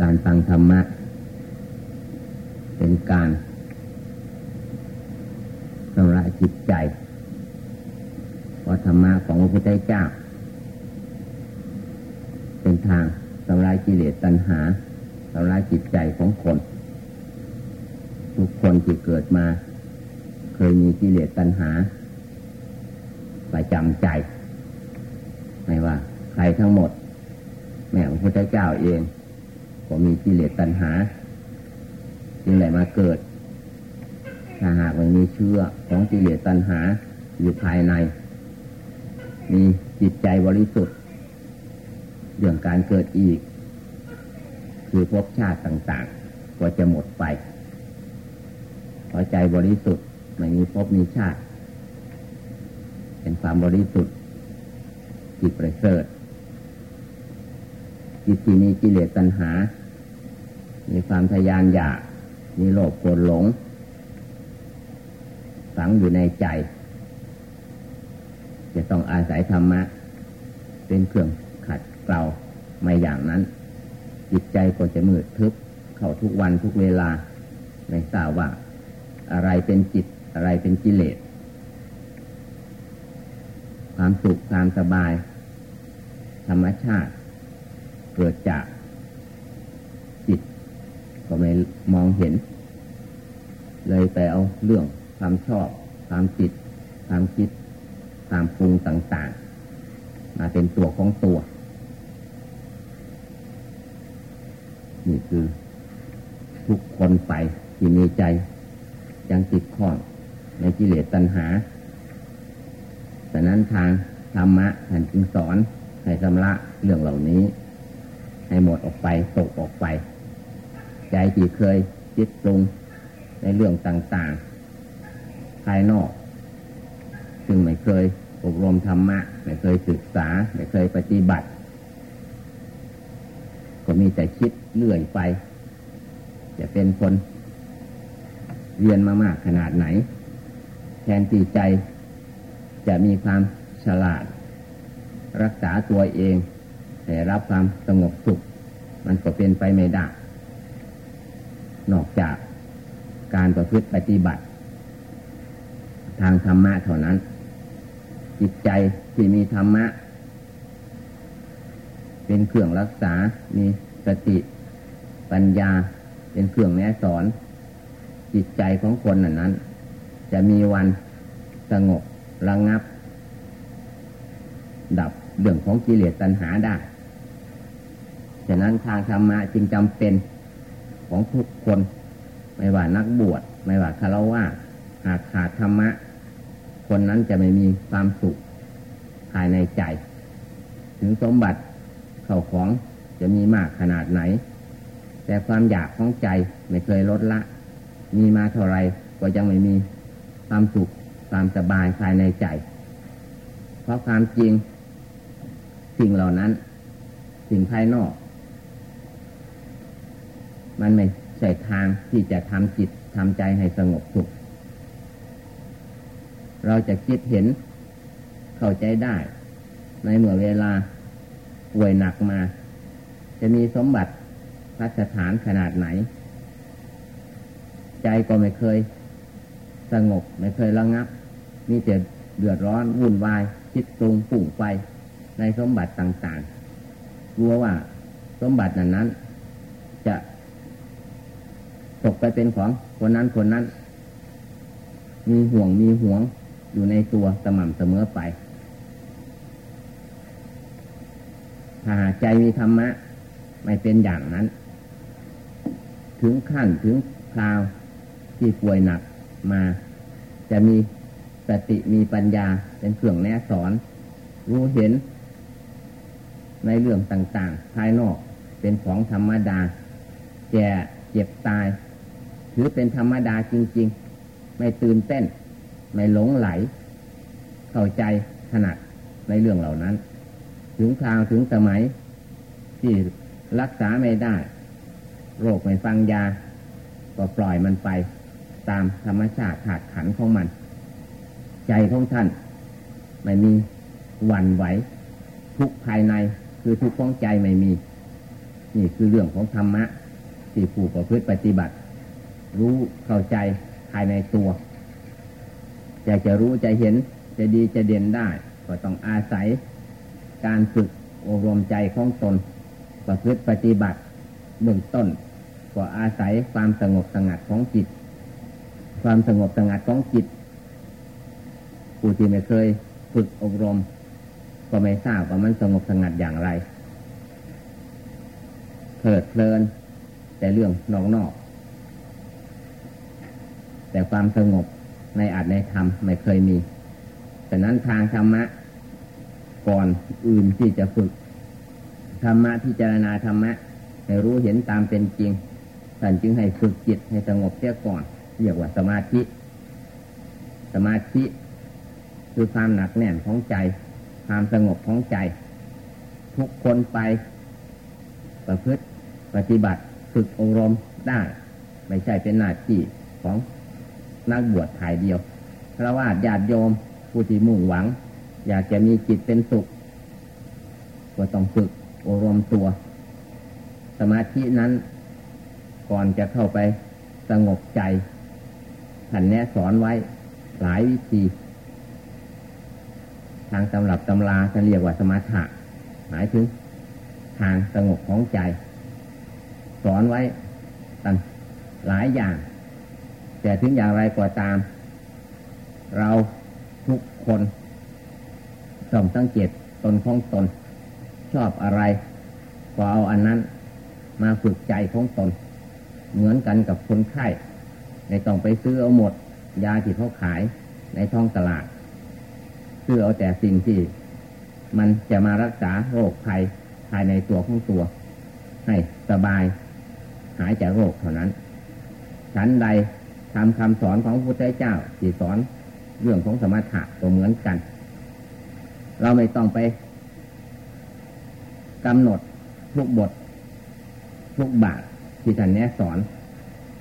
การฟังธรรมะ เป็นการสำระจิตใจเพราะธรรมะของพระพุทธเจ้า เป็นทางสำระกิเลสตัณหาสำระจิตใจของคน ทุกคนที่เกิดมา เคยมีกิเลสตัณหาประจำใจ ไม่ว่า ใครทั้งหมด แม่พระพุทธเจ้าเอง ก็มีกิเลสตัณหาจึงไหลมาเกิด ถ้าหากมันมีเชื้อของกิเลสตัณหาอยู่ภายใน มีจิตใจบริสุทธิ์เรื่องการเกิดอีก คือภพชาติต่างๆ ก็จะหมดไปพอใจบริสุทธิ์ไม่มีภพมีชาติ เป็นความบริสุทธิ์จิตประเสริฐจิตที่มีกิเลสตัณหา มีความทยานอยาก มีโลภโกรธหลง ฝังอยู่ในใจ จะต้องอาศัยธรรมะ เป็นเครื่องขัดเกลาไม่อย่างนั้น จิตใจก็จะมืดทึบ เข้าทุกวันทุกเวลาไม่ทราบว่า อะไรเป็นจิตอะไรเป็นกิเลส ความสุขความสบาย ธรรมชาติ เกิดจาก ก็ไม่มองเห็น เลยไปเอาเรื่องความชอบ ความจิต ความคิด ความปรุงต่างๆ มาเป็นตัวของตัว นี่คือ ทุกคนไปที่มีใจ ยังติดข้องในกิเลสตัณหาแต่นั้นทางธรรมะท่านจึงสอนให้ชำระเรื่องเหล่านี้ ให้หมดออกไปตกออกไป ใจที่เคยจิตปรุงในเรื่องต่าง ๆ ภายนอก ซึ่งไม่เคยอบรมธรรมะ ไม่เคยศึกษา ไม่เคยปฏิบัติ ก็มีแต่คิดเลื่อยไป จะเป็นคนเรียนมามากขนาดไหน แทนที่ใจ จะมีความฉลาด รักษาตัวเองแต่รับความสงบสุข มันก็เป็นไปไม่ได้ นอกจากการประพฤติปฏิบัติ ทางธรรมะเท่านั้น จิตใจที่มีธรรมะ เป็นเครื่องรักษา มีสติปัญญา เป็นเครื่องแนะสอน จิตใจของคนนั้นนั้นจะมีวันสงบระงับ ดับเรื่องของกิเลสตัณหาได้ ฉะนั้นทางธรรมะจึงจำเป็น ของทุกคน ไม่ว่านักบวชไม่ว่าคารวะหากขาดธรรมะ คนนั้นจะไม่มีความสุขภายในใจ ถึงสมบัติเข้าของจะมีมากขนาดไหน แต่ความอยากของใจไม่เคยลดละ มีมาเท่าไรก็ยังไม่มีความสุขความสบายภายในใจ เพราะความจริงสิ่งเหล่านั้น สิ่งภายนอก มันไม่ใช่ทางที่จะทำจิตทำใจให้สงบสุข เราจะคิดเห็นเข้าใจได้ ในเมื่อเวลาป่วยหนักมา จะมีสมบัติพัสถานขนาดไหน ใจก็ไม่เคยสงบ ไม่เคยระงับ มีแต่เดือดร้อนวุ่นวาย คิดตรงปุ่งไปในสมบัติต่างๆกลัวว่าสมบัตินั้นนั้น จะ ตกไปเป็นของคนนั้นคนนั้น มีห่วงมีห่วงอยู่ในตัวสม่ำเสมอไป ถ้าใจมีธรรมะ ไม่เป็นอย่างนั้น ถึงขั้นถึงคราวที่ป่วยหนักมา จะมีสติมีปัญญาเป็นเครื่องแนะสอน รู้เห็น ในเรื่องต่างๆ ภายนอกเป็นของธรรมดาแก่เจ็บตาย ถือเป็นธรรมดาจริง ๆ ไม่ตื่นเต้น ไม่หลงไหล เข้าใจถนัดในเรื่องเหล่านั้น ถึงคราวถึงสมัย ที่รักษาไม่ได้ โรคไม่ฟังยา ก็ปล่อยมันไป ตามธรรมชาติขาดขันของมัน ใจของท่าน ไม่มีหวั่นไหว ทุกภายในคือทุกของใจไม่มี นี่คือเรื่องของธรรมะ ที่ผู้ประพฤติปฏิบัติ รู้เข้าใจภายในตัวอยากจะรู้จะเห็นจะดีจะเด่นได้ ก็ต้องอาศัยการฝึกอบรมใจของตน ประพฤติปฏิบัติเบื้องต้น ก็อาศัยความสงบสงัดของจิต ความสงบสงัดของจิตผู้ที่ไม่เคยฝึกอบรม ก็ไม่ทราบว่ามันสงบสงัดอย่างไรเพิดเพลิน แต่เรื่องนอกนอก แต่ความสงบในอาจในธรรมไม่เคยมีแต่นั้นทางธรรมะก่อนอื่นที่จะฝึกธรรมะที่เจรณาธรรมะให้รู้เห็นตามเป็นจริงท่านจึงให้ฝึกจิตให้สงบเสียก่อน เรียกว่าสมาธิ สมาธิคือความหนักแน่นของใจ ความสงบของใจ ทุกคนไป ประพฤติปฏิบัติฝึกอบรมได้ ไม่ใช่เป็นหน้าที่ของ นักบวชถ่ายเดียวพระว่าญาติโยมผู้ที่มุ่งหวัง อยากจะมีจิตเป็นสุข ก็ต้องฝึกอบรมตัว สมาธินั้นก่อนจะเข้าไปสงบใจท่านแนะสอนไว้หลายวิธี ทางตำรับตำราจะเรียกว่าสมาธิหมายถึง ทางสงบของใจ สอนไว้ตั้งหลายอย่าง แต่ถึงอย่างไรก็ตาม เราทุกคนต้องสังเกตตนของตน ชอบอะไร ก็เอาอันนั้นมาฝึกใจของตน เหมือนกันกับคนไข้ในต้องไปซื้อเอาหมด ยาที่เขาขายในท้องตลาด ซื้อเอาแต่สิ่งที่ มันจะมารักษาโรคภัยภายในตัวของตัว ให้สบาย หายจากโรคเท่านั้น ฉันใด ทำคำสอนของพระพุทธเจ้าที่สอนเรื่องของสมถะก็เหมือนกัน เราไม่ต้องไปกำหนดทุกบท ทุกบาทที่ท่านแนะสอน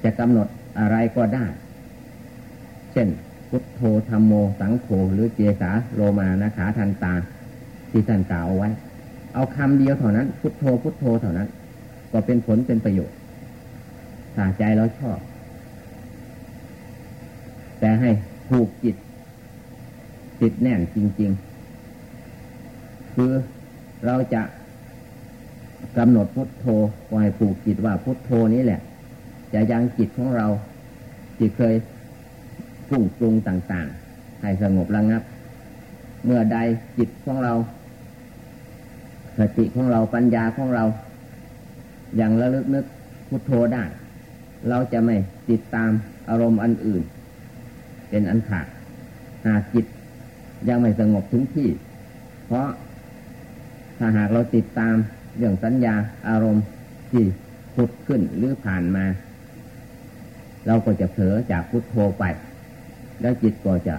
จะกำหนดอะไรก็ได้ เช่น พุทโธธรรมโม สังโฆหรือเจสาโลมานะขาทันตา ที่ท่านกล่าวไว้ เอาคำเดียวเท่านั้น พุทโธพุทโธเท่านั้น ก็เป็นผลเป็นประโยชน์ถ้าใจเราชอบ แต่ให้ผูกจิตติดแน่นจริง ๆ คือเราจะกำหนดพุทโธไว้ผูกจิตว่าพุทโธนี้แหละ จะยังจิตของเราที่เคยฟุ้งปรุงต่าง ๆ ให้สงบระงับ เมื่อใดจิตของเราสติของเราปัญญาของเรา อย่างระลึกนึกพุทโธได้ เราจะไม่ติดตามอารมณ์อันอื่น เป็นอันขาดหากจิตยังไม่สงบถึงที่ เพราะถ้าหากเราติดตามเรื่องสัญญาอารมณ์ที่พุดขึ้นหรือผ่านมา เราก็จะเผลอจากพุทโธไป แล้วจิตก็จะ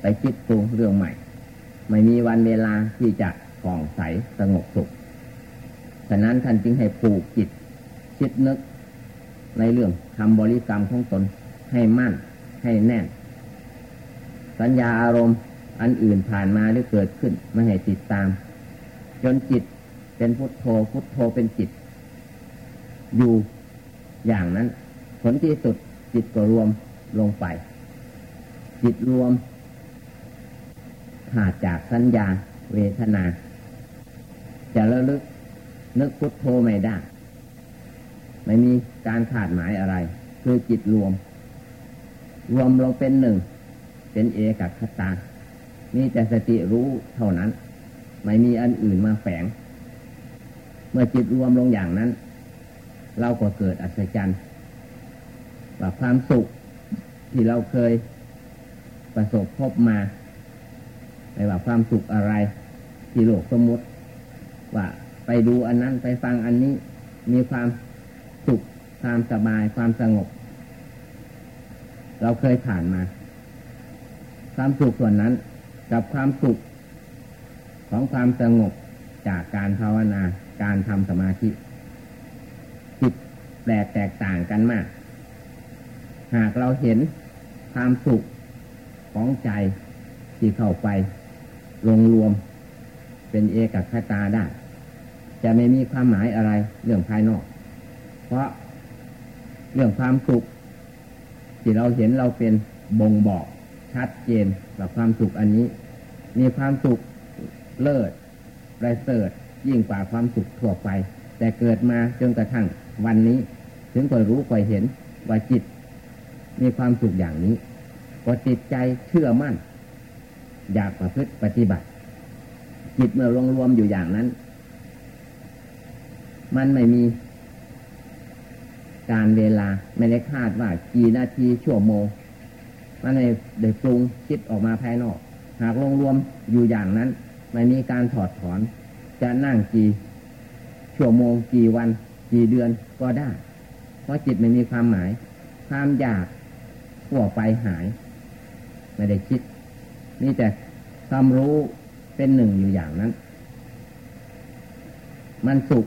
ไปคิดปรุงเรื่องใหม่ ไม่มีวันเวลาที่จะกล่องใสสงบสุขฉะนั้นท่านจึงให้ผูกจิต คิดนึกในเรื่องทำบริกรรมของตนให้มั่นให้แน่น สัญญาอารมณ์ อันอื่นผ่านมาหรือเกิดขึ้นไม่ให้ติดตาม จนจิตเป็นพุทโธพุทโธเป็นจิต อยู่อย่างนั้น ผลที่สุดจิตก็รวมลงไป จิตรวมขาดจากสัญญาเวทนา จะระลึกนึกพุทโธไม่ได้ ไม่มีการขาดหมายอะไร คือจิตรวม รวมลงเป็นหนึ่ง เป็นเอกัคตา มีแต่สติรู้เท่านั้น ไม่มีอันอื่นมาแฝง เมื่อจิตรวมลงอย่างนั้น เราก็เกิดอัศจรรย์ว่าความสุขที่เราเคยประสบพบมาไม่ว่าความสุขอะไร ที่โลกสมมติ ว่าไปดูอันนั้นไปฟังอันนี้มีความสุขความสบายความสงบ เราเคยผ่านมา ความสุขส่วนนั้น กับความสุข ของความสงบจากการภาวนาการทำสมาธิจิตแปลกแตกต่างกันมาก หากเราเห็นความสุขของใจที่เข้าไปลงรวม เป็นเอกคตาได้ จะไม่มีความหมายอะไรเรื่องภายนอก เพราะเรื่องความสุขที่เราเห็นเราเป็นบ่งบอก ชัดเจนว่าความสุขอันนี้ มีความสุขเลิศประเสริฐยิ่งกว่าความสุขทั่วไป แต่เกิดมาจนกระทั่งวันนี้ ถึงค่อยรู้ค่อยเห็นว่าจิต มีความสุขอย่างนี้ก็จิตใจเชื่อมั่น อยากประพฤติปฏิบัติ จิตเมื่อรวมรวมอยู่อย่างนั้น มันไม่มีการเวลาไม่ได้คาดว่ากี่นาทีชั่วโมง มันไม่ได้ปรุงคิดออกมาภายนอก หากรวมรวมอยู่อย่างนั้น ไม่มีการถอดถอน จะนั่งกี่ชั่วโมงกี่วัน กี่เดือนก็ได้ เพราะจิตไม่มีความหมาย ความอยากหัวไปหาย ไม่ได้คิดนี่แต่ความรู้เป็นหนึ่งอยู่อย่างนั้น มันสุข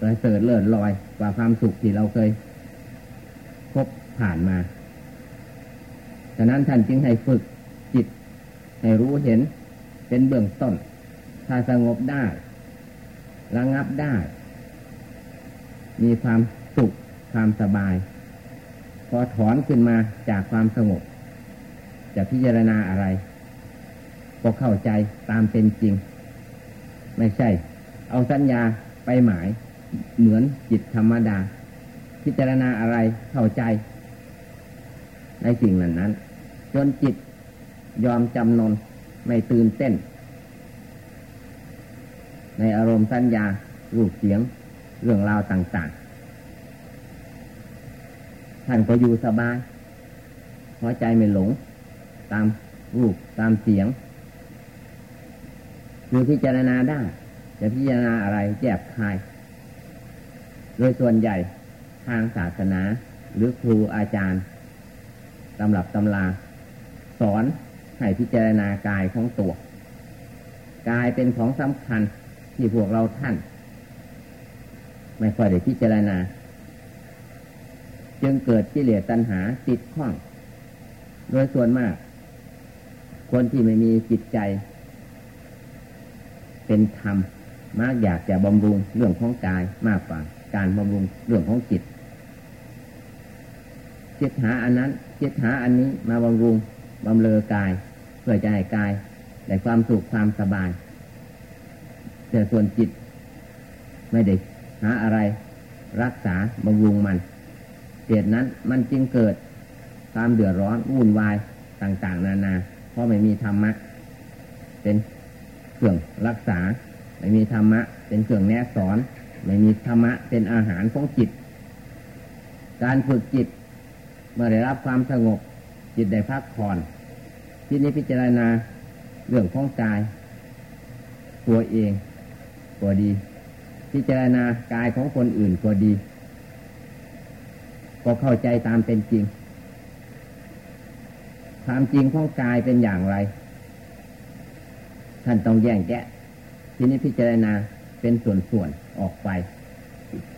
ประเสริฐเลิศลอยกว่าความสุขที่เราเคยพบผ่านมา ฉะนั้นท่านจึงให้ฝึกจิต ให้รู้เห็นเป็นเบื้องต้น ถ้าสงบได้ระงับได้ มีความสุขความสบาย พอถอนขึ้นมาจากความสงบ จะพิจารณาอะไร ก็เข้าใจตามเป็นจริง ไม่ใช่ เอาสัญญาไปหมาย เหมือนจิตธรรมดา พิจารณาอะไรเข้าใจ ในสิ่งนั้นนั้น นจิตยอมจำนนไม่ตื่นเต้น ในอารมณ์สัญญารูปเสียง เรื่องราวต่างๆ ท่านก็อยู่สบายเพราะใจไม่หลง ตามรูปตามเสียงหรือพิจารณาได้จะพิจารณาอะไรแยบคาย โดยส่วนใหญ่ทางศาสนาหรือครูอาจารย์ตำรับตำลา สอนให้พิจารณากายของตัว กายเป็นของสำคัญที่พวกเราท่าน ไม่ค่อยได้พิจารณา จึงเกิดกิเลสตัณหาติดข้อง โดยส่วนมาก คนที่ไม่มีจิตใจ เป็นธรรมมากอยากจะบำรุงเรื่องของกายมากกว่า การบำรุงเรื่องของจิตจิตหาอันนั้นจิตหาอันนี้มาบำรุง บำเลอกาย เพื่อจะให้กายได้ความสุขความสบาย แต่ส่วนจิต ไม่ได้หาอะไรรักษาบำรุงมันเหตุนั้นมันจึงเกิดความเดือดร้อนวุ่นวายต่างๆ นานา เพราะไม่มีธรรมะ เป็นเครื่องรักษา ไม่มีธรรมะ เป็นเครื่องแนะสอน ไม่มีธรรมะ เป็นอาหารของจิต การฝึกจิต เมื่อได้รับความสงบ จิตได้พักผ่อนที่นี้พิจารณาเรื่องของกาย ตัวเองก็ดี พิจารณากายของคนอื่นก็ดี ก็เข้าใจตามเป็นจริง ความจริงของกายเป็นอย่างไร ท่านต้องแยกแยะทีนี้พิจารณาเป็นส่วนๆออกไป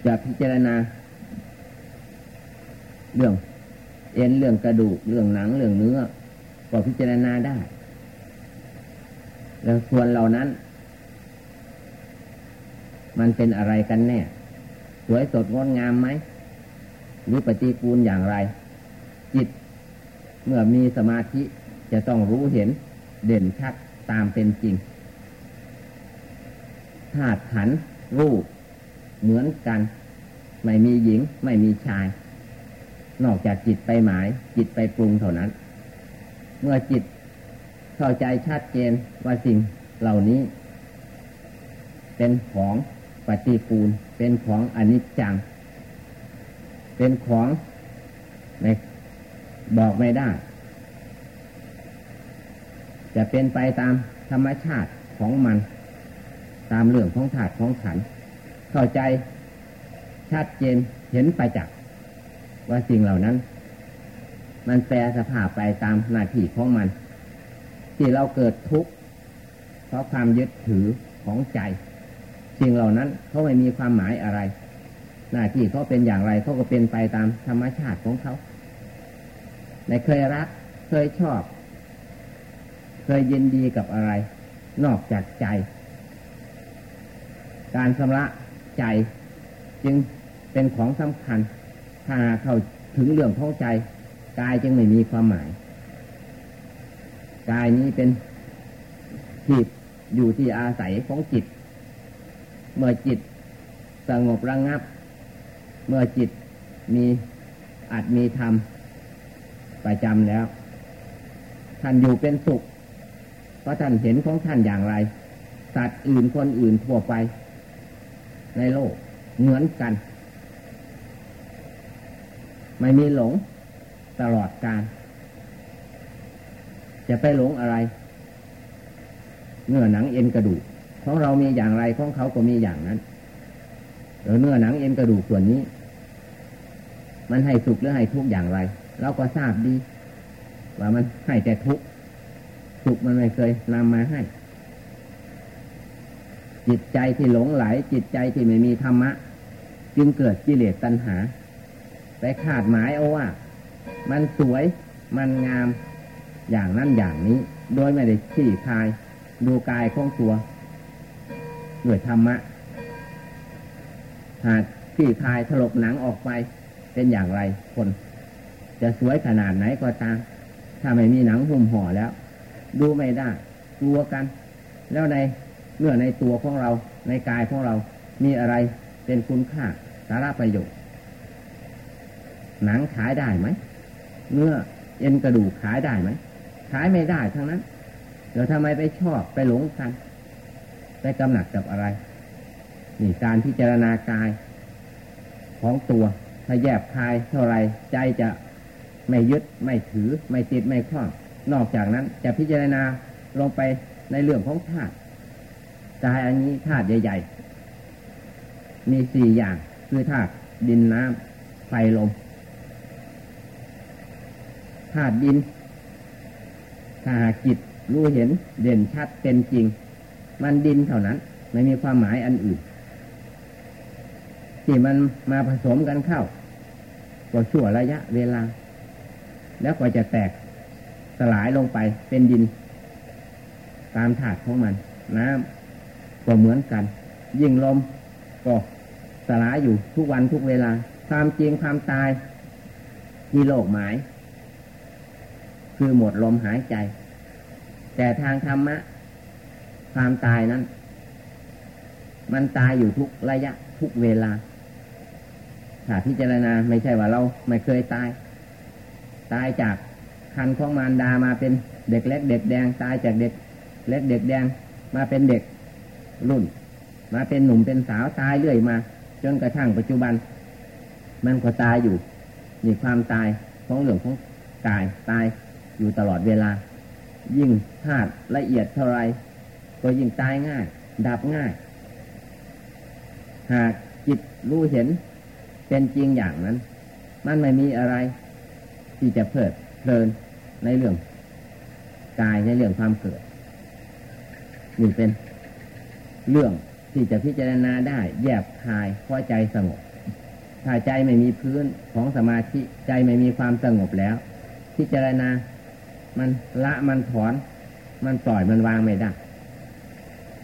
จะพิจารณาเรื่อง เอ็นเรื่องกระดูกเรื่องหนังเรื่องเนื้อก็พิจารณาได้ แล้วส่วนเหล่านั้น มันเป็นอะไรกันแน่ สวยสดงดงามไหมหรือปฏิกูลอย่างไร จิต เมื่อมีสมาธิจะต้องรู้เห็นเด่นชัดตามเป็นจริงธาตุขันรูปเหมือนกัน ไม่มีหญิงไม่มีชาย นอกจากจิตไปหมาย จิตไปปรุงเท่านั้น เมื่อจิตเข้าใจชัดเจนว่าสิ่งเหล่านี้ เป็นของปฏิปูลเป็นของอนิจจัง เป็นของในบอกไม่ได้ จะเป็นไปตามธรรมชาติของมัน ตามเรื่องของถาตุของขัน เข้าใจชัดเจนเห็นไปจาก ว่าสิ่งเหล่านั้น มันแปรสภาพไปตามหน้าที่ของมัน ที่เราเกิดทุกข์เพราะความยึดถือของใจ สิ่งเหล่านั้นเขาไม่มีความหมายอะไร หน้าที่เขาเป็นอย่างไรเขาก็เป็นไปตามธรรมชาติของเขาในเคยรักเคยชอบ เคยยินดีกับอะไร นอกจากใจ การชำระใจจึงเป็นของสำคัญ ถ้าเข้าถึงเรื่องของใจกายจึงไม่มีความหมายกายนี้เป็นจิตอยู่ที่อาศัยของจิต เมื่อจิตสงบระงงับ เมื่อจิตมีอาจมีธรรมประจำแล้ว ท่านอยู่เป็นสุข เพราะท่านเห็นของท่านอย่างไร สัตว์อื่นคนอื่นทั่วไป ในโลกเหมือนกัน ไม่มีหลงตลอดการ จะไปหลงอะไร เนื้อหนังเอ็นกระดูกของเรามีอย่างไรของเขาก็มีอย่างนั้นหรือเนื้อหนังเอ็นกระดูกส่วนนี้ มันให้สุขหรือให้ทุกข์อย่างไร เราก็ทราบดี ว่ามันให้แต่ทุกข์สุขมันไม่เคยนำมาให้ จิตใจที่หลงไหล จิตใจที่ไม่มีธรรมะ จึงเกิดกิเลสตัณหา ไปขาดหมายเอาว่า มันสวยมันงามอย่างนั้นอย่างนี้ โดยไม่ได้ชี้คาย ดูกายของตัวด้วยธรรมะ หากที่คายถลกหนังออกไปเป็นอย่างไรคน จะสวยขนาดไหนก็ตามถ้าไม่มีหนังหุ้มห่อแล้ว ดูไม่ได้กลัวกัน แล้วในเมื่อในตัวของเราในกายของเรามีอะไรเป็นคุณค่าสาระประโยชน์ หนังขายได้ไหมเนื้อเอ็นกระดูกขายได้ไหมขายไม่ได้ทั้งนั้นเดี๋ยวทำไมไปชอบไปหลงกันไปกำหนัดกับอะไร นี่การพิจารณากาย ของตัวถ้าแยบคายเท่าไรใจจะไม่ยึดไม่ถือ ไม่ติดไม่คล้อง นอกจากนั้นจะพิจารณาลงไปในเรื่องของธาตุกายอันนี้ธาตุใหญ่ ๆ มีสี่อย่างคือธาตุดินน้ำไฟลม ธาตุดินถ้าจิตรู้เห็นเด่นชัดเป็นจริง มันดินเท่านั้น ไม่มีความหมายอันอื่นที่มันมาผสมกันเข้า ก็ชั่วระยะเวลา แล้วก็จะแตกสลายลงไปเป็นดิน ตามถาดของมัน น้ำก็เหมือนกัน ยิ่งลมก็สลายอยู่ทุกวันทุกเวลา ความจริงความตาย มีโลกหมาย คือหมดลมหายใจ แต่ทางธรรมะ ความตายนั้น มันตายอยู่ทุกระยะทุกเวลาถ้าพิจารณาไม่ใช่ว่าเราไม่เคยตาย ตายจากคันของมารดามาเป็นเด็กเล็กเด็กแดง ตายจากเด็กเล็กเด็กแดงมาเป็นเด็กรุ่น มาเป็นหนุ่มเป็นสาวตายเรื่อยมา จนกระทั่งปัจจุบัน มันก็ตายอยู่นี่ความตายของเรื่องของกายตาย อยู่ตลอดเวลา ยิ่งธาตุละเอียดเท่าไรก็ยิ่งตายง่าย ดับง่าย หากจิตรู้เห็นเป็นจริงอย่างนั้น มันไม่มีอะไร ที่จะเพิดเพลินในเรื่องกายในเรื่องความเกิดนี่เป็นเรื่องที่จะพิจารณาได้ แยบคายพอใจสงบ ถ้าใจไม่มีพื้นของสมาธิใจไม่มีความสงบแล้ว พิจารณา มันละมันถอน มันปล่อยมันวางไม่ได้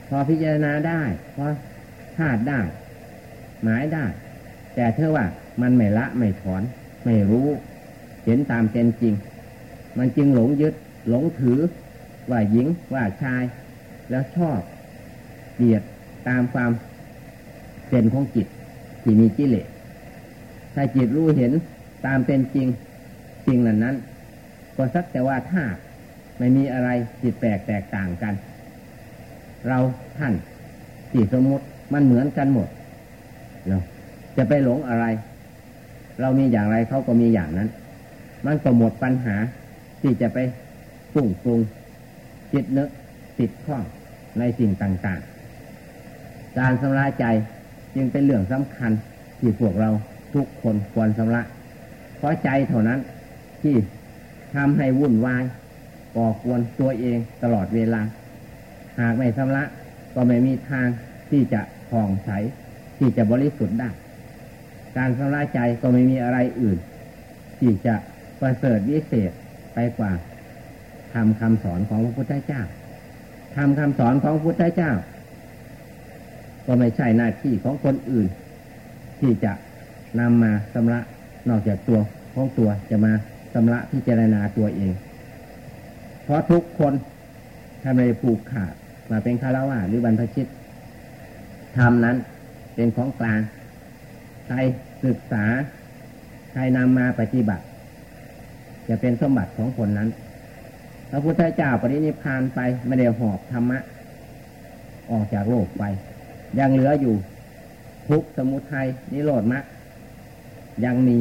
พอพิจารณาได้พอคาดได้ หมายได้ แต่เธอว่ามันไม่ละไม่ถอน ไม่รู้ เห็นตามเป็นจริง มันจึงหลงยึด หลงถือ ว่าหญิงว่าชาย แล้วชอบเบียดตามความเป็นของจิตที่มีกิเลสถ้าจิตรู้เห็นตามเป็นจริง จริงนั้นนั้น ก็สักแต่ว่าธาตุไม่มีอะไรจิตแปลกแตกต่างกัน เราท่านสี่สมมติมันเหมือนกันหมดเนาจะไปหลงอะไร เรามีอย่างไรเขาก็มีอย่างนั้น มันก็หมดปัญหา ที่จะไปฟุ้งฟุงจิตเนึกติดข้องในสิ่งต่างๆ การสำระใจจึงเป็นเรื่องสำคัญที่พวกเราทุกคนควรสำระเพราะใจเท่านั้นที่ ทำให้วุ่นวายก่อกวนตัวเองตลอดเวลา หากไม่ชำระก็ไม่มีทางที่จะผ่องใสที่จะบริสุทธิ์ได้ การชำระใจก็ไม่มีอะไรอื่น ที่จะประเสริฐวิเศษไปกว่าทำคำสอนของพระพุทธเจ้าทำคำสอนของพระพุทธเจ้า ก็ไม่ใช่หน้าที่ของคนอื่น ที่จะนำมาชำระนอกจากตัวของตัวจะมา ชำระพิจารณาตัวเอง เพราะทุกคนทำไมผูกขาดมาเป็นคารวะหรือบรรพชิตทำนั้นเป็นของกลางใครศึกษา ใครนำมาปฏิบัติ จะเป็นสมบัติของคนนั้นพระพุทธเจ้าปรินิพานไปไม่ได้หอบธรรมะ ออกจากโลกไป ยังเหลืออยู่ทุกสมุทัยนิโรธมรรคยังมี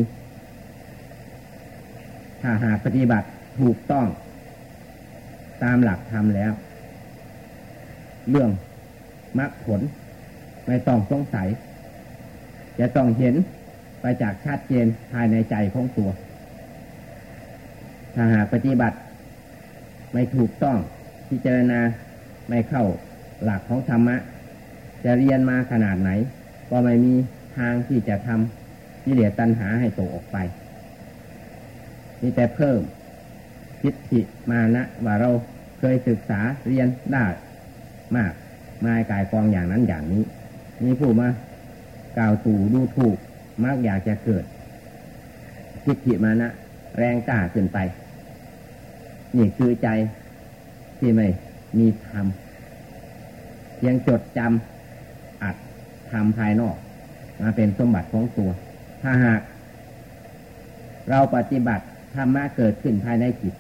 ถ้าหากปฏิบัติถูกต้อง ตามหลักธรรมแล้ว เรื่องมรรคผล ไม่ต้องสงสัย จะต้องเห็นไปจากชัดเจนภายในใจของตัว ถ้าหากปฏิบัติ ไม่ถูกต้องพิจารณาไม่เข้าหลักของธรรมะ จะเรียนมาขนาดไหน ก็ไม่มีทางที่จะทำกิเลสตัณหาให้ตกออกไป มีแต่เพิ่มคิดถิมานะว่าเราเคยศึกษาเรียนได้มากมายกายกองอย่างนั้นอย่างนี้ มีผู้มากล่าวตู่ดูถูกมากอยากจะเกิดคิดถิมานะ แรงกล้าขึ้นไป นี่คือใจที่ไม่มีธรรมเพียงจดจำอัดทำภายนอก มาเป็นสมบัติของตัว ถ้าหาก เราปฏิบัติ ธรรมะเกิดขึ้นภายในจิต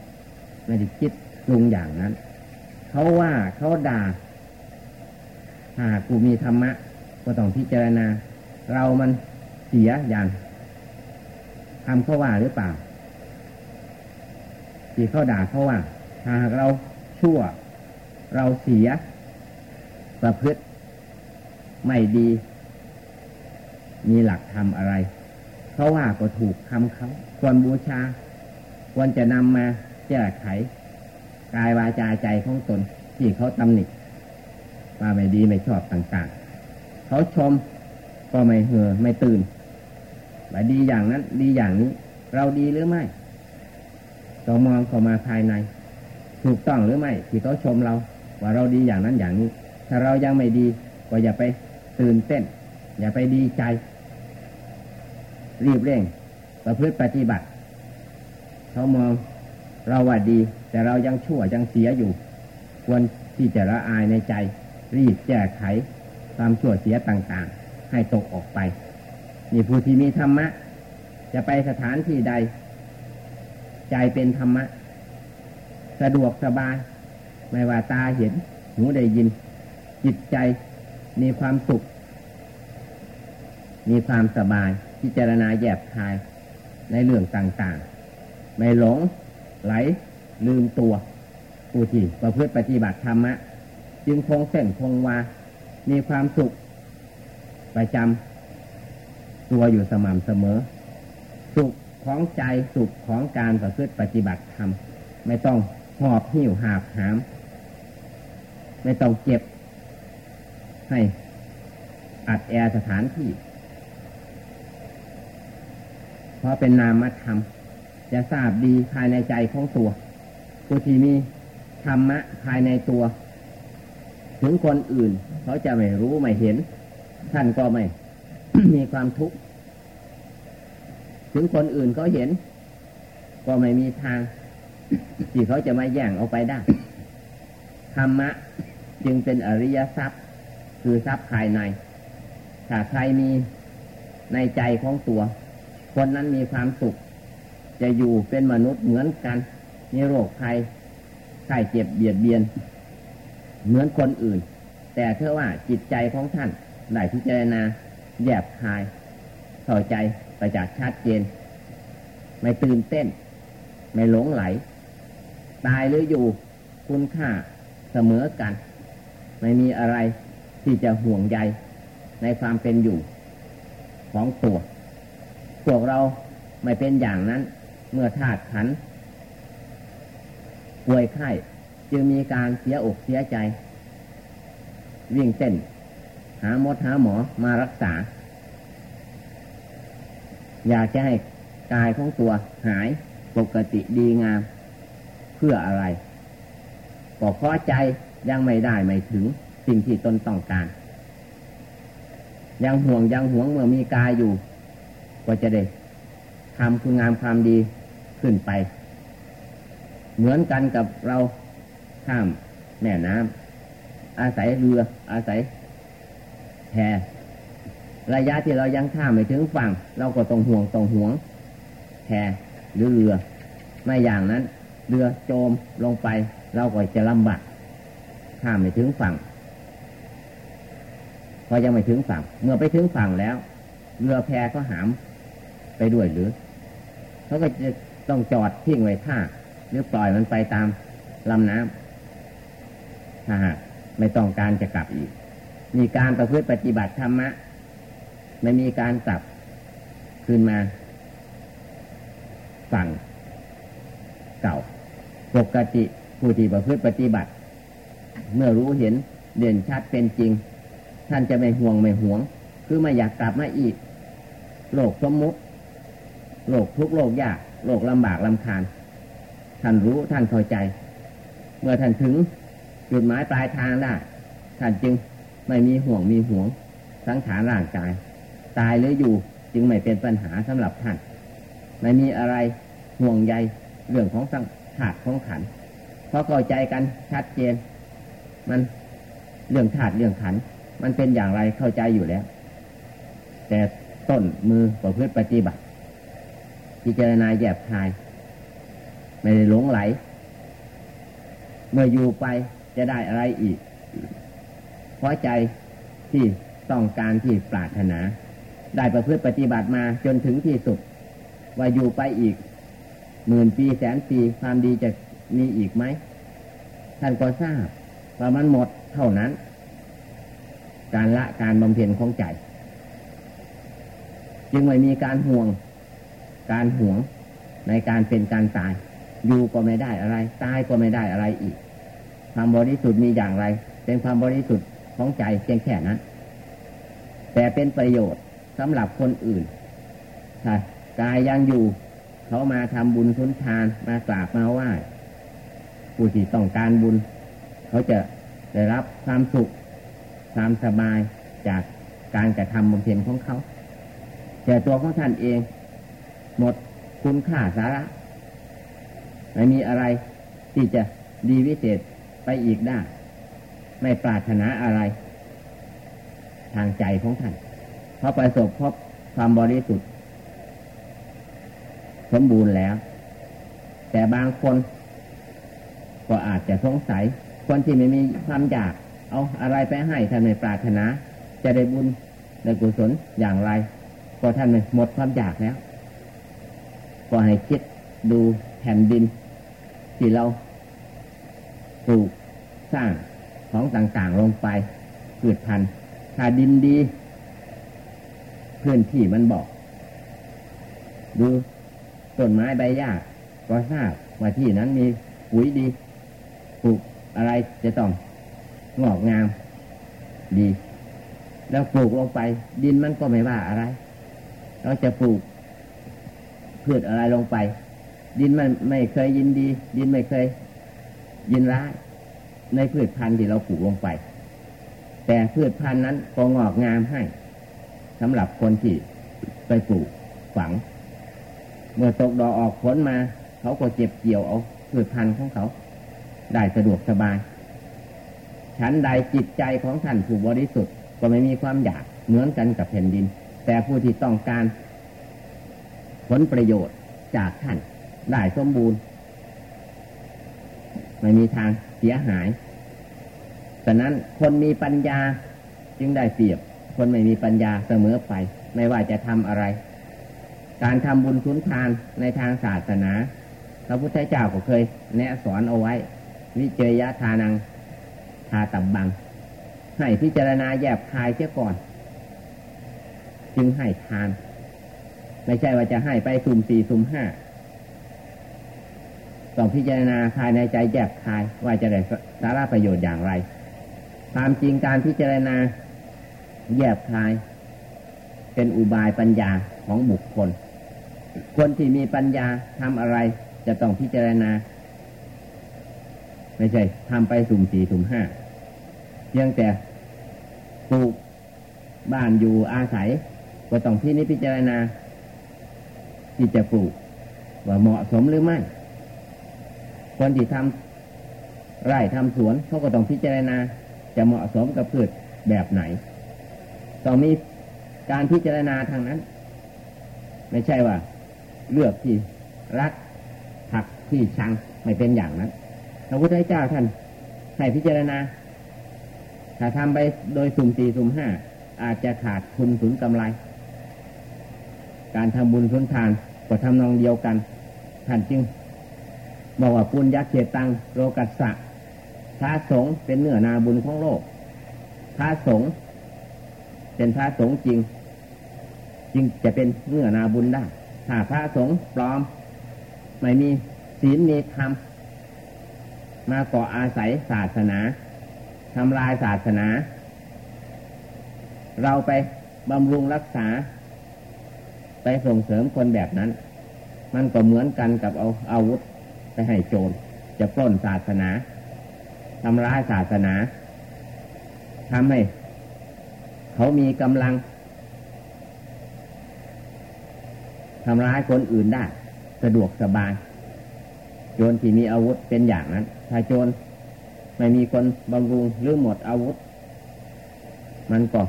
ไม่ได้คิดปรุงอย่างนั้น เขาว่าเขาด่าหากกูมีธรรมะ ก็ต้องพิจารณา เรามันเสียอย่างทำเขาว่าหรือเปล่าที่เขาด่าเขาว่า หากเราชั่ว เราเสีย ประพฤติ ไม่ดี มีหลักธรรมอะไรเขาว่าก็ถูกคำเขาควรบูชา ควรจะนำมาแก้ไขกายวาจาใจของตนที่เขาตำหนิว่าไม่ดีไม่ชอบต่างๆ เขาชมก็ไม่เหือไม่ตื่นว่าดีอย่างนั้น ดีอย่างนี้ เราดีหรือไม่ต้องมองเข้ามาภายใน ถูกต้องหรือไม่ที่เขาชมเรา ว่าเราดีอย่างนั้นอย่างนี้ ถ้าเรายังไม่ดีก็อย่าไปตื่นเต้น อย่าไปดีใจ รีบเร่งประพฤติปฏิบัติ เขามองเราว่าดี แต่เรายังชั่วยังเสียอยู่ ควรที่จะละอายในใจ รีบแก้ไข ความชั่วเสียต่างๆ ให้ตกออกไป นี่ผู้ที่มีธรรมะ จะไปสถานที่ใด ใจเป็นธรรมะ สะดวกสบาย ไม่ว่าตาเห็น หูได้ยิน จิตใจมีความสุข มีความสบายพิจารณาแยบคายในเรื่องต่างๆ ไม่หลงไหลลืมตัวผู้ที่ประพฤติปฏิบัติธรรมะ จึงคงเส้นคงวา มีความสุข ประจำตัวอยู่สม่ำเสมอ สุขของใจสุขของการประพฤติปฏิบัติธรรม ไม่ต้องหอบหิวหาบหาม ไม่ต้องเจ็บ ให้อัดแอสถานที่ เพราะเป็นนามธรรม จะทราบดีภายในใจของตัวผู้ที่มีธรรมะภายในตัว ถึงคนอื่น เขาจะไม่รู้ไม่เห็น ท่านก็ไม่ มีความทุกข์ถึงคนอื่นเขาเห็น ก็ไม่มีทาง ที่เขาจะมาแย่งเอาไปได้ธรรมะจึงเป็นอริยทรัพย์ คือทรัพย์ภายในถ้าใครมีในใจของตัว คนนั้นมีความสุข จะอยู่เป็นมนุษย์เหมือนกันมีโรคภัยไข้เจ็บเบียดเบียน เหมือนคนอื่น แต่เท่าว่าจิตใจของท่านได้พิจารณาแยบคายเข้าใจประจักชัดเจน ไม่ตื่นเต้น ไม่หลงไหล ตายหรืออยู่คุณค่าเสมอกัน ไม่มีอะไรที่จะห่วงใยในความเป็นอยู่ของตัวพวกเราไม่เป็นอย่างนั้น เมื่อธาตุขันป่วยไข้จึงมีการเสียอกเสียใจ วิ่งเต้น หาหมดหาหมอมารักษา อยากจะให้กายของตัวหายปกติดีงาม เพื่ออะไรก็เพราะใจยังไม่ได้ไม่ถึงสิ่งที่ตนต้องการ ยังห่วงยังห่วงเมื่อมีกายอยู่ ก็จะได้ ทำคุณงามความดีขึ้นไป เหมือนกันกับเราข้ามแม่น้ำอาศัยเรืออาศัยแพระยะที่เรายังข้ามไม่ถึงฝั่ง เราก็ต้องห่วงต้องห่วงแพหรือเรือ ไม่อย่างนั้น เรือโจมลงไป เราก็จะลำบากข้ามไม่ถึงฝั่งพอยังไม่ถึงฝั่ง เมื่อไปถึงฝั่งแล้ว เรือแพก็หามไปด้วยหรือ เขาก็จะต้องจอดทิ้งไว้ท่าหรือปล่อยมันไปตามลำน้ำถ้าหากไม่ต้องการจะกลับอีก มีการประพฤติปฏิบัติธรรมะ ไม่มีการกลับขึ้นมาฝั่งเก่า ปกติผู้ที่ประพฤติปฏิบัติ เมื่อรู้เห็นเด่นชัดเป็นจริง ท่านจะไม่ห่วงไม่หวง คือไม่อยากกลับมาอีก โลกสมมุติ โลกทุกโลกยากโลกลำบากลำคาญ ท่านรู้ท่านเข้าใจ เมื่อท่านถึงจุดหมายปลายทางได้ท่านจึงไม่มีห่วงมีห่วง สังขารร่างกาย ตายหรืออยู่จึงไม่เป็นปัญหาสำหรับท่าน ไม่มีอะไรห่วงใยเรื่องของสังขารของขันเพราะเข้าใจกันชัดเจน มันเรื่องธาตุเรื่องขัน มันเป็นอย่างไรเข้าใจอยู่แล้ว แต่ต้นมือประพฤติปฏิบัติ พิจารณาแยบคาย ไม่ได้หลงไหล เมื่ออยู่ไปจะได้อะไรอีก เพราะใจที่ต้องการที่ปรารถนา ได้ประพฤติปฏิบัติมาจนถึงที่สุด ว่าอยู่ไปอีก หมื่นปีแสนปีความดีจะมีอีกไหม ท่านก็ทราบว่ามันหมดเท่านั้น การละการบำเพ็ญของใจ จึงไม่มีการห่วง การห่วงในการเป็นการตาย อยู่ก็ไม่ได้อะไร ตายก็ไม่ได้อะไรอีก ความบริสุทธิ์มีอย่างไร เป็นความบริสุทธิ์ของใจเพียงแค่นั้น แต่เป็นประโยชน์สำหรับคนอื่นถ้ากายยังอยู่ เขามาทำบุญทุนทานมากราบมาไหว้ผู้ที่ต้องการบุญ เขาจะได้รับความสุขความสบายจากการกระทำบำเพ็ญของเขา แต่ตัวของท่านเอง หมดคุณค่าสาระ ไม่มีอะไรที่จะดีวิเศษไปอีกได้ ไม่ปรารถนาอะไร ทางใจของท่าน เพราะประสบพบความบริสุทธิ์สมบูรณ์แล้ว แต่บางคนก็อาจจะสงสัย คนที่ไม่มีความอยาก เอาอะไรไปให้ท่านไม่ปรารถนา จะได้บุญได้กุศลอย่างไร ก็ท่านหมดความอยากแล้ว ก็ให้คิดดูแผ่นดิน ที่เราปลูกสร้างของต่างๆลงไปเกิดพันธุ์ถ้าดินดี พื้นที่มันบอก ดูต้นไม้ใบหญ้าก็ทราบว่าที่นั้นมีปุ๋ยดีปลูกอะไรจะต้องงอกงาม ดี แล้วปลูกลงไป ดินมันก็ไม่ว่าอะไร เราจะปลูก พืชอะไรลงไป ดินมันไม่เคยยินดี ดินไม่เคย ยินร้ายในพืชพันธุ์ที่เราปลูกลงไป แต่พืชพันธุ์นั้นก็งอกงามให้สำหรับคนที่ไปปลูกฝัง เมื่อตกดอกออกผลมา เขาก็เจ็บเกี่ยวเอาพืชพันธุ์ของเขา ได้สะดวกสบายฉันใดจิตใจของท่านผู้บริสุทธิ์ก็ไม่มีความอยากเหมือนกันกับแผ่นดิน แต่ผู้ที่ต้องการ ผลประโยชน์จากท่านได้สมบูรณ์ ไม่มีทางเสียหายฉะนั้นคนมีปัญญาจึงได้เปรียบ คนไม่มีปัญญาเสมอไป ไม่ว่าจะทำอะไร การทำบุญทุนทานในทางศาสนาพระพุทธเจ้าก็เคย แนะสอนเอาไว้ วิเจยะทานังทาตับบัง ให้พิจารณาแยบคายเสียก่อน จึงให้ทาน ไม่ใช่ว่าจะให้ไปสุ่มสี่สุ่มห้าต้องพิจารณาภายในใจแยบคายว่าจะได้สาระประโยชน์อย่างไร ความจริงการพิจารณาแยบคาย เป็นอุบายปัญญาของบุคคล คนที่มีปัญญาทำอะไรจะต้องพิจารณา ไม่ใช่ทำไปสุ่มสี่สุ่มห้าเพียงแต่ปลูกบ้านอยู่อาศัยก็ต้องพินิจพิจารณา ที่จะปลูกว่าเหมาะสมหรือไม่ คนที่ทำไร่ทำสวนเขาก็ต้องพิจารณา จะเหมาะสมกับพืชแบบไหน ต้องมีการพิจารณาทางนั้น ไม่ใช่ว่า เลือกที่รักผักที่ชังไม่เป็นอย่างนั้นพระพุทธเจ้าท่านให้พิจารณา ถ้าทำไปโดยสุ่มสี่สุ่มห้าอาจจะขาดทุนสูญกำไร การทำบุญสุนทานก็ทำนองเดียวกันท่านจึงบอกว่าปุญญาเขตังโลกัสสะพระสงฆ์เป็นเนื้อนาบุญของโลก พระสงฆ์เป็นพระสงฆ์จริง จึงจะเป็นเนื้อนาบุญได้ ถ้าพระสงฆ์ปลอม ไม่มีศีลมีธรรมมาเกาะอาศัยศาสนาทำลายศาสนา เราไปบำรุงรักษา ไปส่งเสริมคนแบบนั้น มันก็เหมือนกันกับเอาอาวุธไปให้โจรจะปล้นศาสนาทำร้ายศาสนาทำให้เขามีกำลังทำร้ายคนอื่นได้ สะดวกสบาย โจรที่มีอาวุธเป็นอย่างนั้น ถ้าโจรไม่มีคนบำรุงหรือหมดอาวุธ มันก็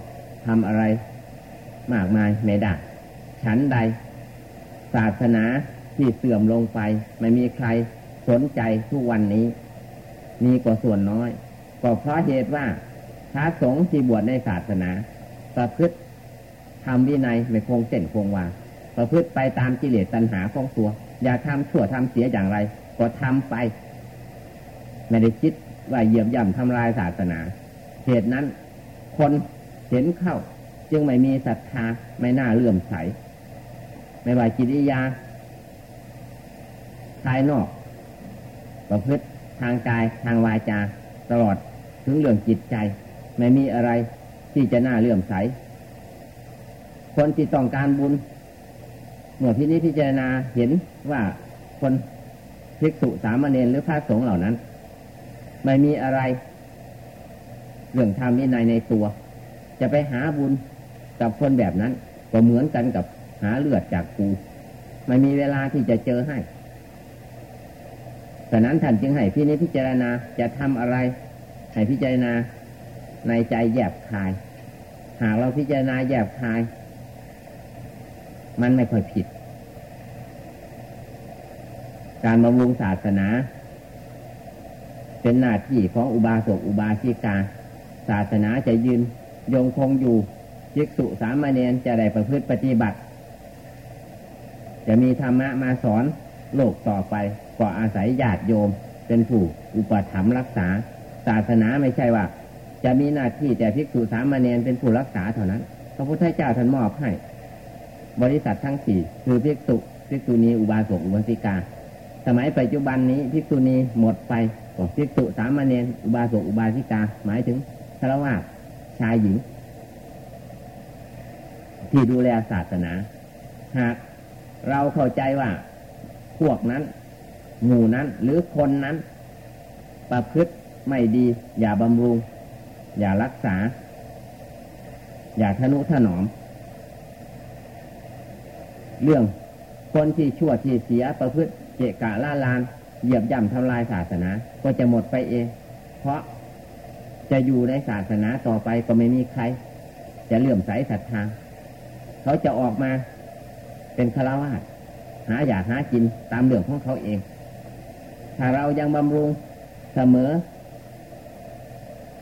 ทำอะไรมากมายไม่ได้ ฉันใด ศาสนาที่เสื่อมลงไป ไม่มีใครสนใจทุกวันนี้มีกว่าส่วนน้อย ก็เพราะเหตุว่าพระสงฆ์ที่บวชในศาสนา ประพฤติทำวินัยไม่คงเส้นคงวาประพฤติไปตามกิเลสตัณหาของตัว อย่าทำชั่วทำเสียอย่างไร ก็ทำไป ไม่ได้คิดว่าเหยียบย่ำทำลายศาสนา เหตุนั้น คนเห็นเข้า จึงไม่มีศรัทธาไม่น่าเลื่อมใส ไม่ว่าจิติยาภายนอก ประพฤติทางกายทางวาจา ตลอดถึงเรื่องจิตใจ ไม่มีอะไรที่จะน่าเลื่อมใส คนที่ต้องการบุญ เมื่อที่นี้พิจารณาเห็นว่าคนภิกษุสามเณรหรือพระสงฆ์เหล่านั้น ไม่มีอะไร เรื่องธรรมนินัยในตัว จะไปหาบุญกับคนแบบนั้น ก็เหมือนกันกับ หาเลือดจากกูไม่มีเวลาที่จะเจอให้แต่นั้นท่านจึงให้พี่นี้พิจารณาจะทำอะไรให้พิจารณาในใจแยบคาย หากเราพิจารณาแยบคาย มันไม่ค่อยผิด การบำรุงศาสนา เป็นหน้าที่ของอุบาสกอุบาสิกา ศาสนาจะยืนยงคงอยู่ยิกษุสามเณรจะได้ประพฤติปฏิบัติ จะมีธรรมะมาสอนโลกต่อไปก็อาศัยญาติโยม เป็นผู้อุปถัมภ์รักษา ศาสนาไม่ใช่ว่า จะมีหน้าที่แต่ภิกษุสามเณรเป็นผู้รักษาเท่านั้น พระพุทธเจ้าท่านมอบให้ บริษัททั้งสี่คือภิกษุภิกษุณีอุบาสกอุบาสิกา สมัยปัจจุบันนี้ภิกษุณีหมดไปก็ภิกษุสามเณรอุบาสกอุบาสิกา หมายถึงฆราวาสชายหญิง ที่ดูแลศาสนา หาก เราเข้าใจว่า พวกนั้น หมู่นั้น หรือคนนั้น ประพฤติไม่ดี อย่าบำรุง อย่ารักษา อย่าทนุถนอม เรื่องคนที่ชั่วที่เสียประพฤติเจกะล่าลาน เหยียบย่ำทำลายศาสนา ก็จะหมดไปเอง เพราะจะอยู่ในศาสนาต่อไปก็ไม่มีใคร จะเลื่อมใสศรัทธาเขาจะออกมา เป็นฆราวาสหาอยากหากินตามเรื่องของเขาเอง ถ้าเรายังบำรุงเสมอ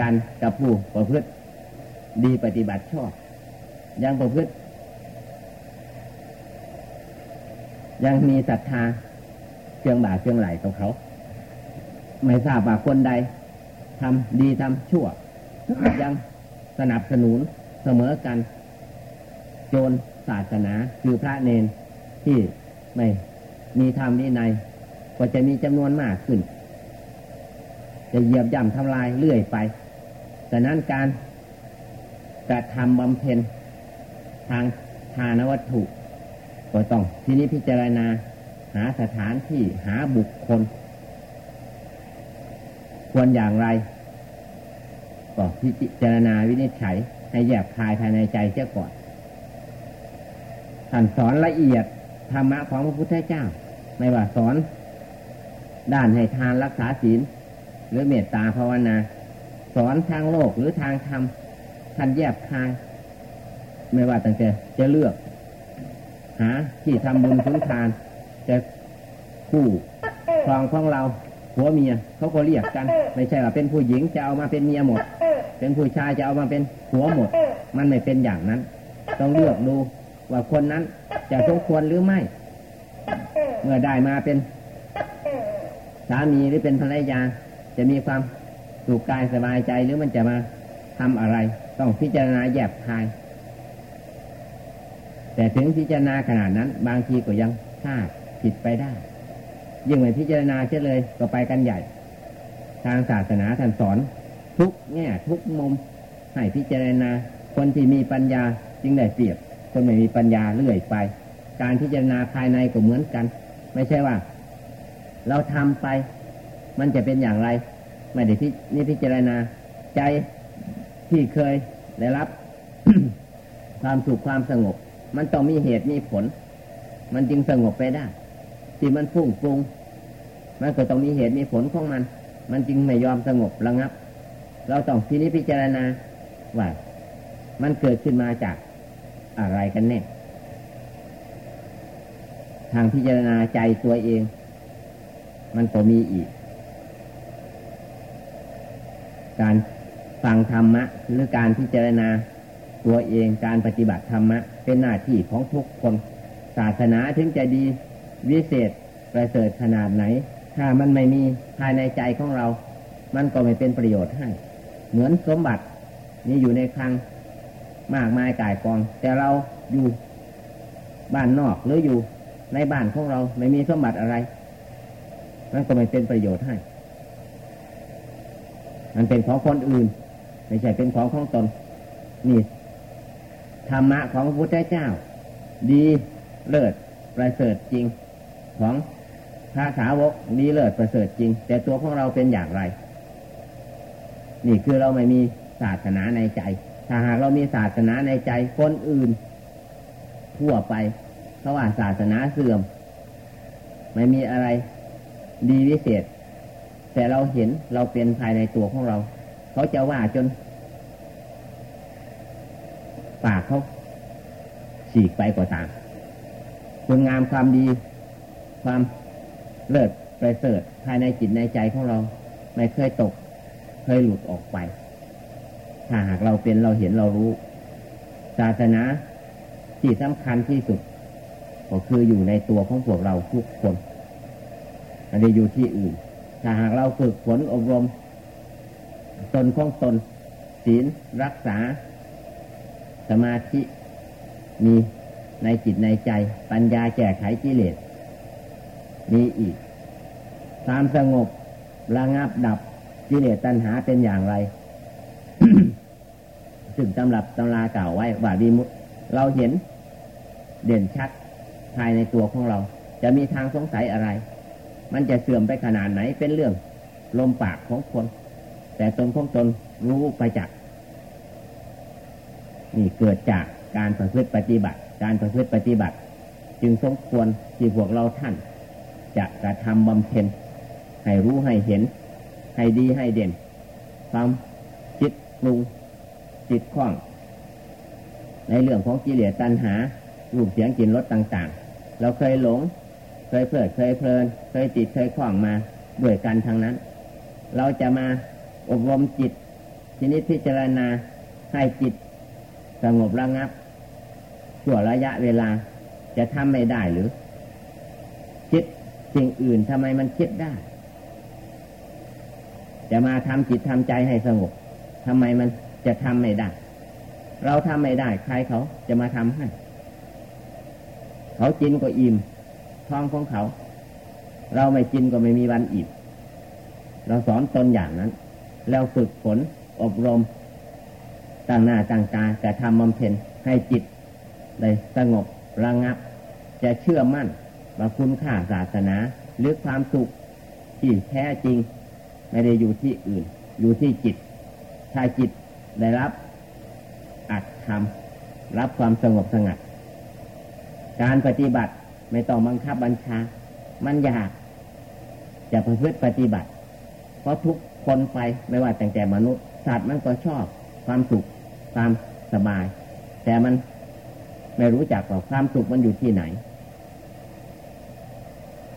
กันกับผู้ประพฤติดีปฏิบัติชอบ ยังประพฤติ ยังมีศรัทธาเชื่องบ่าเชื่องไหลของเขา ไม่ทราบว่าคนใดทำดีทำชั่ว ยังสนับสนุนเสมอกัน โจร ศาสนาคือพระเนนที่ไม่มีธรรมวินัยก็จะมีจำนวนมากขึ้น จะเหยียบย่ำทำลายเรื่อยไป แต่นั้นการกระทำบำเพ็ญทางทานวัตถุ ก็ต้องทีนี้พิจารณาหาสถานที่หาบุคคล ควรอย่างไร ก็พิจารณาวินิจฉัยให้แยบคายภายในใจเสียก่อน ท่านสอนละเอียดธรรมะของพระพุทธเจ้า ไม่ว่าสอน ด้านให้ทานรักษาศีล หรือเมตตาภาวนา สอนทางโลกหรือทางธรรมท่านแยบคายไม่ว่าตั้งแต่จะเลือก หาที่ทำบุญสุนทาน จะคู่ครองของเราผัวเมียเขาก็เรียกกัน ไม่ใช่ว่าเป็นผู้หญิงจะเอามาเป็นเมียหมด เป็นผู้ชายจะเอามาเป็นผัวหมด มันไม่เป็นอย่างนั้น ต้องเลือกดู ว่าคนนั้นจะสมควรหรือไม่ เมื่อได้มาเป็นสามีหรือเป็นภรรยา จะมีความสุขกายสบายใจหรือมันจะมาทำอะไร ต้องพิจารณาแยบคาย แต่ถึงพิจารณาขนาดนั้น บางทีก็ยังพลาดผิดไปได้ ยิ่งไม่พิจารณาเช่เลยก็ไปกันใหญ่ ทางศาสนาท่านสอน ทุกแง่ทุกมุมให้พิจารณาคนที่มีปัญญาจึงได้เปรียบ คนไม่มีปัญญาเลื่อยไป การพิจารณาภายในก็เหมือนกัน ไม่ใช่ว่า เราทำไป มันจะเป็นอย่างไร ไม่ได้พินี่พิจารณาใจที่เคยได้รับ ความสุขความสงบ มันต้องมีเหตุมีผล มันจึงสงบไปได้ที่มันพุ่งปรุงมันก็ต้องมีเหตุมีผลของมัน มันจึงไม่ยอมสงบระงับ เราต้องทีนี้พิจารณาว่า มันเกิดขึ้นมาจาก อะไรกันแน่ทางพิจารณาใจตัวเอง มันก็มีอีก การฟังธรรมะ หรือการพิจารณาตัวเองการปฏิบัติธรรมะ เป็นหน้าที่ของทุกคน ศาสนาถึงจะดีวิเศษประเสริฐขนาดไหน ถ้ามันไม่มีภายในใจของเรา มันก็ไม่เป็นประโยชน์ให้ เหมือนสมบัตินี่อยู่ในคลัง มากมายกายกอง แต่เราอยู่บ้านนอกหรืออยู่ในบ้านของเราไม่มีสมบัติอะไรมันก็ไม่เป็นประโยชน์ให้ มันเป็นของคนอื่น ไม่ใช่เป็นของของตน นี่ธรรมะของพระพุทธเจ้า ดีเลิศประเสริฐจริง ของพระสาวกดีเลิศประเสริฐจริง แต่ตัวของเราเป็นอย่างไร นี่คือเราไม่มีศาสนาในใจ ถ้าหากเรามีศาสนาในใจคนอื่น ทั่วไปเพราะว่าศาสนาเสื่อม ไม่มีอะไรดีวิเศษ แต่เราเห็นเราเป็นภายในตัวของเรา เขาจะว่าจน ปากเขาฉีกไปกว่าต่างคุณงามความดี ความเลิศประเสริฐภายในจิตในใจของเรา ไม่เคยตก เคยหลุดออกไป ถ้าหากเราเป็นเราเห็นเรารู้ ศาสนาที่สำคัญที่สุด ก็คืออยู่ในตัวของพวกเราทุกคนไม่ได้อยู่ที่อื่น ถ้าหากเราฝึกฝนอบรม ตนของตน ศีลรักษา สมาธิมีในจิตในใจ ปัญญาแก้ไขกิเลสมีอีกความสงบระงับดับกิเลสตัณหาเป็นอย่างไร ซึ่งตำรับตำราเก่าไว้ว่าดีมุเราเห็นเด่นชัดภายในตัวของเรา จะมีทางสงสัยอะไร มันจะเสื่อมไปขนาดไหนเป็นเรื่องลมปากของคน แต่ตนของตนรู้ไปจากนี่เกิดจากการประพฤติปฏิบัติ การประพฤติปฏิบัติ จึงสมควรที่พวกเราท่าน จะกระทำบำเพ็ญให้รู้ให้เห็น ให้ดีให้เด่นความจิตปรุง จิตคล้อง ในเรื่องของกิเลสตัณหารูปเสียงกลิ่นรสต่าง ๆ เราเคยหลง เคยเพลิดเคยเพลิน เคยจิตเคยคล้องมาด้วยกันทางนั้น เราจะมาอบรมจิตทีนี้พิจารณาให้จิตสงบระงับชั่วระยะเวลาจะทำไม่ได้หรือ คิดสิ่งอื่นทำไมมันคิดได้ จะมาทำจิตทำใจให้สงบทำไมมัน จะทำไม่ได้ เราทำไม่ได้ ใครเขาจะมาทำให้ เขากินก็อิ่มท้องของเขา เราไม่กินก็ไม่มีวันอิ่มเราสอนตนอย่างนั้น แล้วฝึกฝนอบรมต่างหน้าต่างตาจะทำบำเพ็ญให้จิตได้สงบระงับ จะเชื่อมั่นว่าคุณค่าศาสนาหรือความสุขที่แท้จริง ไม่ได้อยู่ที่อื่น อยู่ที่จิต ถ้าจิต ได้รับอธรรมรับความสงบสงัด การปฏิบัติไม่ต้องบังคับบัญชา มันยากจะประพฤติปฏิบัติ เพราะทุกคนไปไม่ว่าแต่แต่มนุษย์ สัตว์มันก็ชอบความสุขความสบาย แต่มันไม่รู้จักว่าความสุขมันอยู่ที่ไหน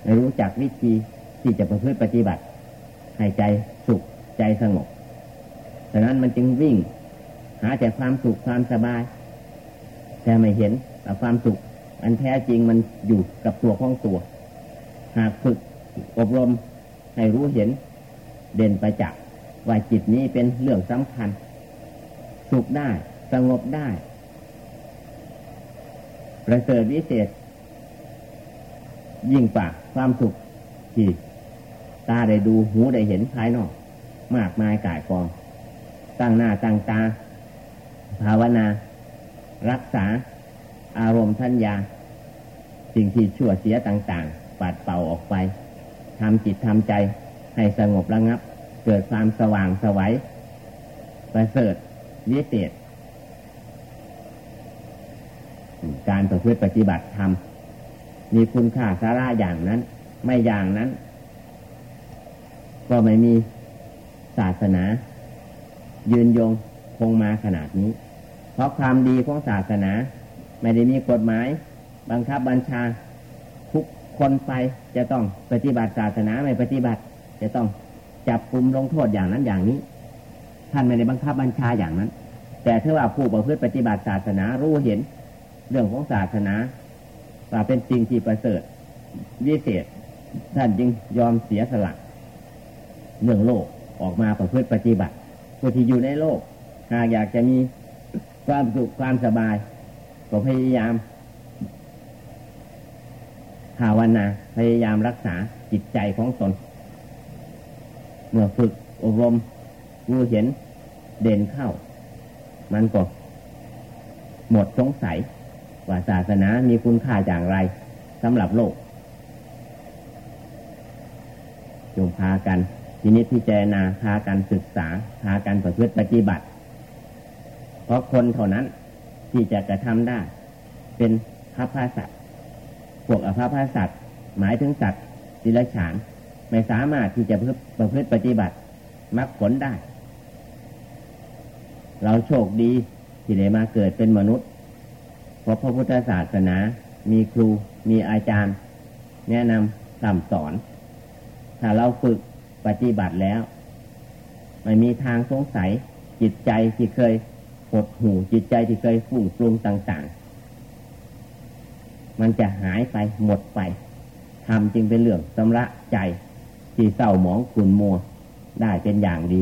ไม่รู้จักวิธีที่จะประพฤติปฏิบัติให้ใจสุขใจสงบ ฉะนั้นมันจึงวิ่ง หาแต่ความสุขความสบาย แต่ไม่เห็นแต่ความสุข อันแท้จริงมันอยู่กับตัวของตัว หากฝึกอบรมให้รู้เห็น เด่นประจักษ์ว่าจิตนี้เป็นเรื่องสำคัญ สุขได้สงบได้ ประเสริฐวิเศษ ยิ่งกว่าความสุขที่ตาได้ดูหูได้เห็นภายนอก มากมายกายกอง ตั้งหน้าตั้งตา ภาวนา รักษา อารมณ์ทัญญา สิ่งที่ชั่วเสียต่าง ๆ ปัดเป่าออกไปทำจิตทำใจให้สงบระงับ เกิดความสว่างสวัยประเสริฐวิเศษการประพฤติปฏิบัติธรรมมีคุณค่าสาระอย่างนั้น ไม่อย่างนั้น ก็ไม่มีศาสนา ยืนยงคงมาขนาดนี้ เพราะความดีของศาสนา ไม่ได้มีกฎหมาย บังคับบัญชา ทุกคนไปจะต้องปฏิบัติศาสนาไม่ปฏิบัติ จะต้องจับกลุ่มลงโทษอย่างนั้นอย่างนี้ ท่านไม่ได้บังคับบัญชาอย่างนั้น แต่ถ้าว่าผู้ประพฤติปฏิบัติศาสนารู้เห็น เรื่องของศาสนาว่าเป็นจริงที่ประเสริฐวิเศษ ท่านจึงยอมเสียสละเรื่องโลกออกมาประพฤติปฏิบัติ ผู้ที่อยู่ในโลก หากอยากจะมีความสุขความสบาย ก็พยายามภาวนาพยายามรักษาจิตใจของตน เมื่อฝึกอบรมรู้เห็นเด่นเข้า มันก็หมดสงสัย ว่าศาสนามีคุณค่าอย่างไรสำหรับโลกจงพากัน ทีนี้พิจารณาพากันศึกษาพากันประพฤติปฏิบัติ เพราะคนเท่านั้นที่จะกระทำได้ เป็นพระพาสัตว์พวกอภาพาสัตว์หมายถึงสัตว์สิลฉาน ไม่สามารถที่จะประพฤติปฏิบัติมรรคผลได้ เราโชคดีที่ได้มาเกิดเป็นมนุษย์ เพราะพระพุทธศาสนา มีครู มีอาจารย์ แนะนำสั่งสอน ถ้าเราฝึก ปฏิบัติแล้ว ไม่มีทางสงสัย จิตใจที่เคยหดหูจิตใจที่เคยฟุ้งปรุงต่าง ๆ มันจะหายไปหมดไปทำจึงเป็นเรื่องสำระใจที่เศร้าหมองขุนมัวได้เป็นอย่างดี